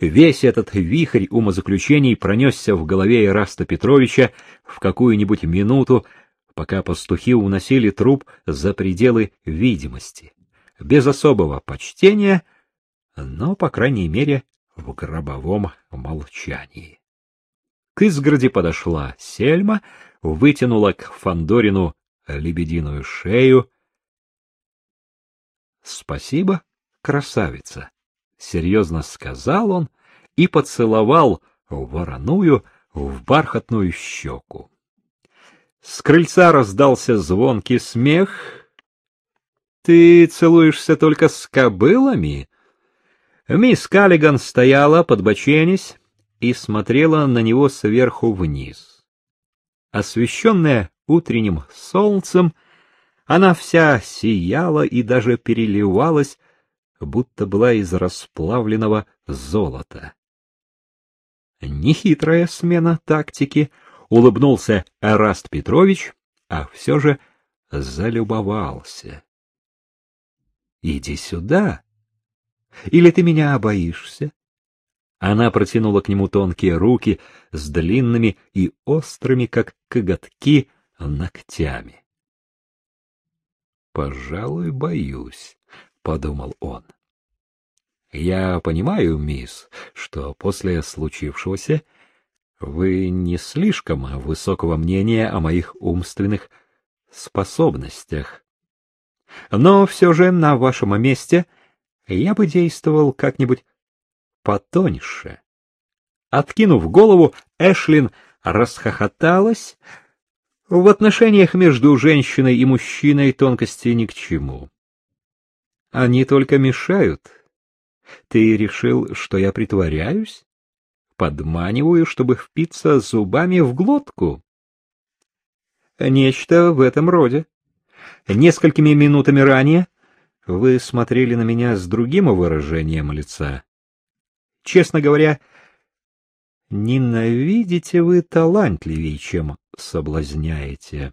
Весь этот вихрь умозаключений пронесся в голове Ираста Петровича в какую-нибудь минуту, пока пастухи уносили труп за пределы видимости, без особого почтения, но, по крайней мере, в гробовом молчании. К изгороди подошла Сельма, вытянула к Фандорину лебединую шею. — Спасибо, красавица, — серьезно сказал он и поцеловал вороную в бархатную щеку. С крыльца раздался звонкий смех. — Ты целуешься только с кобылами? Мисс Каллиган стояла, подбоченясь, и смотрела на него сверху вниз. Освещенная утренним солнцем, она вся сияла и даже переливалась, будто была из расплавленного золота. Нехитрая смена тактики, улыбнулся Эраст Петрович, а все же залюбовался. — Иди сюда. Или ты меня боишься? Она протянула к нему тонкие руки с длинными и острыми, как коготки, ногтями. «Пожалуй, боюсь», — подумал он. «Я понимаю, мисс, что после случившегося вы не слишком высокого мнения о моих умственных способностях. Но все же на вашем месте я бы действовал как-нибудь потоньше. Откинув голову, Эшлин расхохоталась. В отношениях между женщиной и мужчиной тонкости ни к чему. Они только мешают. Ты решил, что я притворяюсь? Подманиваю, чтобы впиться зубами в глотку? Нечто в этом роде. Несколькими минутами ранее вы смотрели на меня с другим выражением лица. Честно говоря, ненавидите вы талантливее, чем соблазняете,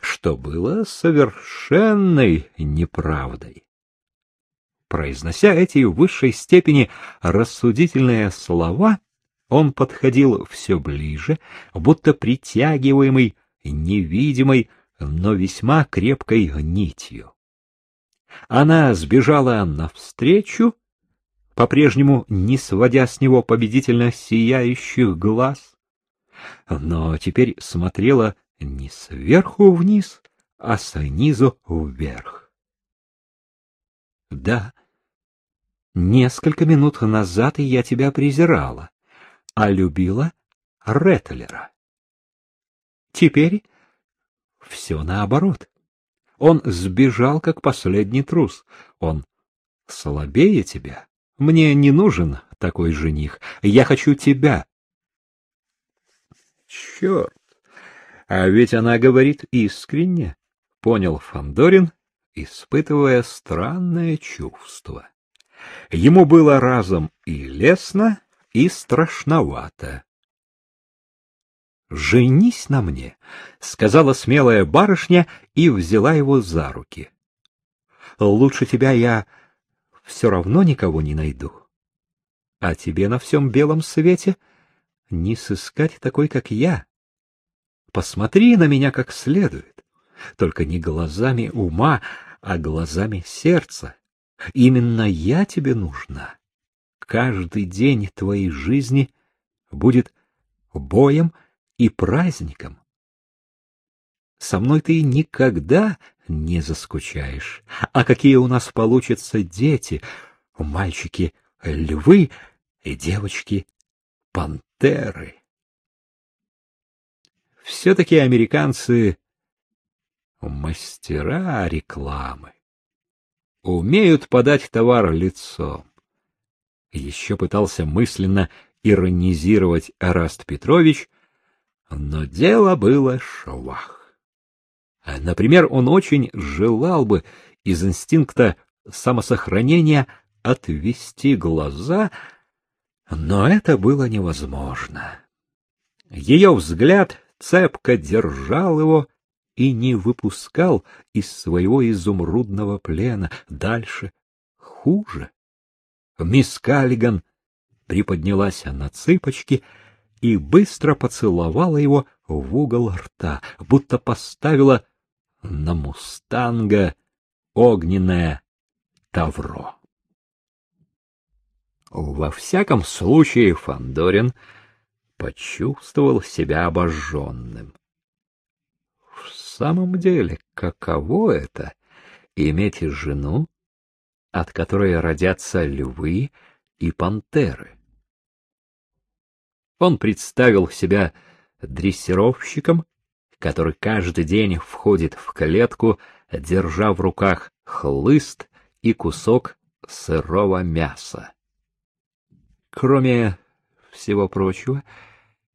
что было совершенной неправдой. Произнося эти в высшей степени рассудительные слова, он подходил все ближе, будто притягиваемый невидимой, но весьма крепкой нитью. Она сбежала навстречу, по-прежнему не сводя с него победительно сияющих глаз, но теперь смотрела не сверху вниз, а снизу вверх. Да, несколько минут назад я тебя презирала, а любила Реттлера. Теперь все наоборот. Он сбежал, как последний трус. Он слабее тебя, мне не нужен такой жених. Я хочу тебя. Черт! А ведь она говорит искренне, — понял Фандорин, испытывая странное чувство. Ему было разом и лестно, и страшновато. «Женись на мне», — сказала смелая барышня и взяла его за руки. «Лучше тебя я все равно никого не найду. А тебе на всем белом свете не сыскать такой, как я. Посмотри на меня как следует, только не глазами ума, а глазами сердца. Именно я тебе нужна. Каждый день твоей жизни будет боем и праздником. Со мной ты никогда не заскучаешь. А какие у нас получатся дети? Мальчики — львы, и девочки — пантеры. Все-таки американцы — мастера рекламы. Умеют подать товар лицом. Еще пытался мысленно иронизировать Араст Петрович, но дело было швах. Например, он очень желал бы из инстинкта самосохранения отвести глаза, но это было невозможно. Ее взгляд цепко держал его и не выпускал из своего изумрудного плена. Дальше хуже. Мисс Каллиган приподнялась на цыпочки и быстро поцеловала его в угол рта, будто поставила на мустанга огненное тавро. Во всяком случае, Фандорин почувствовал себя обожженным. Самом деле, каково это — иметь жену, от которой родятся львы и пантеры? Он представил себя дрессировщиком, который каждый день входит в клетку, держа в руках хлыст и кусок сырого мяса. Кроме всего прочего,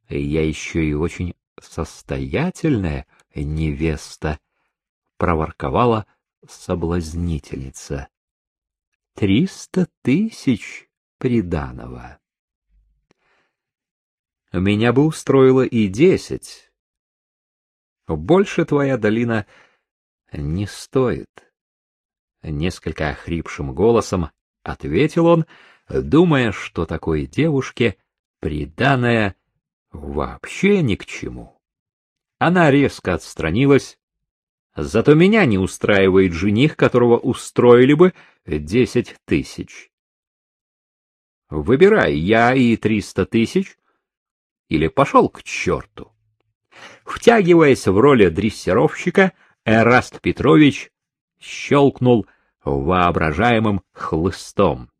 я еще и очень состоятельная невеста, проворковала соблазнительница. Триста тысяч приданого. Меня бы устроило и десять. Больше твоя долина не стоит. Несколько охрипшим голосом ответил он, думая, что такой девушке приданое вообще ни к чему. Она резко отстранилась. Зато меня не устраивает жених, которого устроили бы десять тысяч. Выбирай, я и триста тысяч, или пошел к черту. Втягиваясь в роль дрессировщика, Эраст Петрович щелкнул воображаемым хлыстом.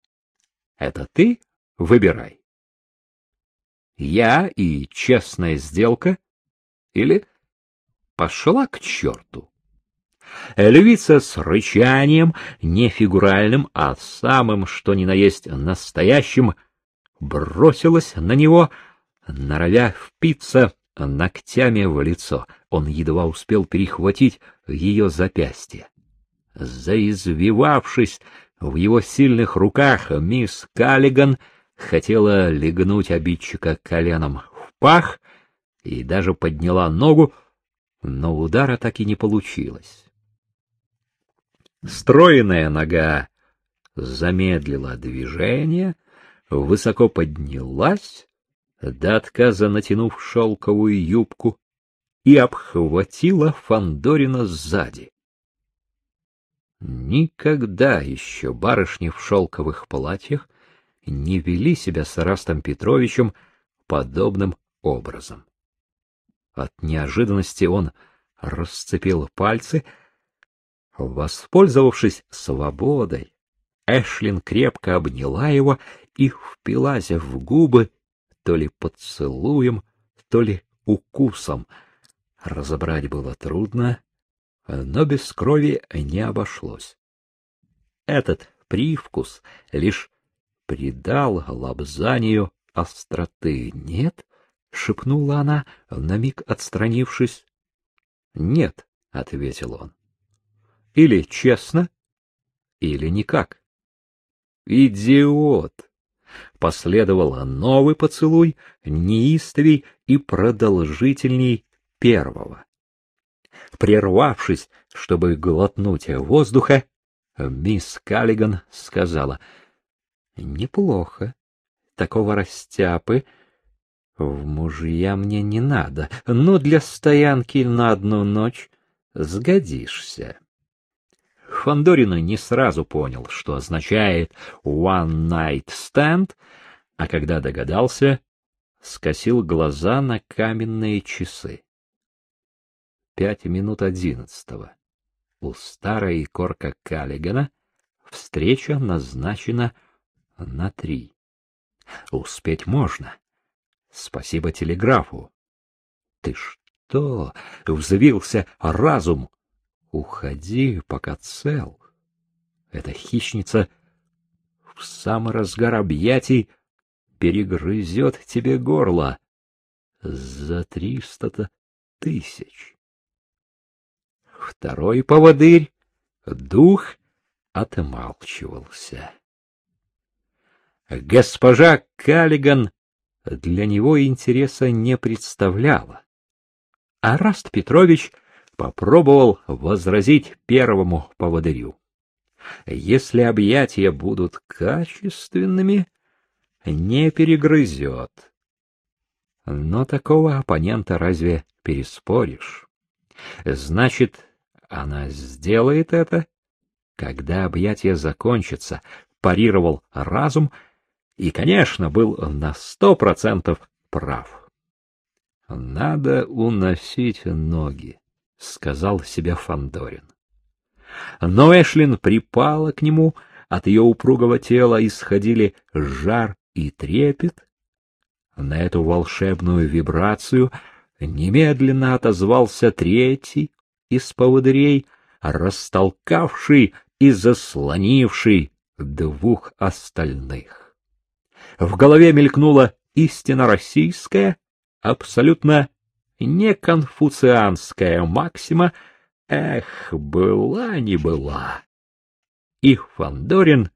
— Это ты выбирай. Я и честная сделка или пошла к черту. Львица с рычанием, не фигуральным, а самым, что ни на есть настоящим, бросилась на него, норовя впиться ногтями в лицо. Он едва успел перехватить ее запястье. Заизвивавшись в его сильных руках, мисс Каллиган хотела легнуть обидчика коленом в пах и даже подняла ногу, но удара так и не получилось. Стройная нога замедлила движение, высоко поднялась, до отказа натянув шелковую юбку, и обхватила Фандорина сзади. Никогда еще барышни в шелковых платьях не вели себя с Растом Петровичем подобным образом. От неожиданности он расцепил пальцы. Воспользовавшись свободой, Эшлин крепко обняла его и впилась в губы то ли поцелуем, то ли укусом. Разобрать было трудно, но без крови не обошлось. Этот привкус лишь придал лобзанию остроты. Нет, шепнула она, на миг отстранившись. Нет, ответил он. Или честно, или никак. Идиот! Последовал новый поцелуй, неистовей и продолжительней первого. Прервавшись, чтобы глотнуть воздуха, мисс Каллиган сказала — Неплохо. Такого растяпы в мужья мне не надо, но для стоянки на одну ночь сгодишься. Фандорина не сразу понял, что означает «one night stand», а когда догадался, скосил глаза на каменные часы. Пять минут одиннадцатого. У старой корка Каллигана встреча назначена на три. Успеть можно. Спасибо телеграфу. Ты что? Взвился разум. Уходи, пока цел. Эта хищница в самый разгар объятий перегрызет тебе горло за триста тысяч. Второй поводырь, дух, отмалчивался. Госпожа Каллиган для него интереса не представляла. А Раст Петрович попробовал возразить первому поводырю. Если объятия будут качественными, не перегрызет. Но такого оппонента разве переспоришь? Значит, она сделает это, когда объятия закончатся, парировал разум и, конечно, был на сто процентов прав. Надо уносить ноги, сказал себе Фандорин. Но Эшлин припала к нему, от ее упругого тела исходили жар и трепет. На эту волшебную вибрацию немедленно отозвался третий из поводырей, растолкавший и заслонивший двух остальных. В голове мелькнула истина российская, абсолютно неконфуцианская максима «Эх, была не была!» И Фандорин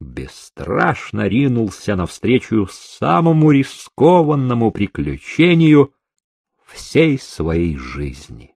бесстрашно ринулся навстречу самому рискованному приключению всей своей жизни.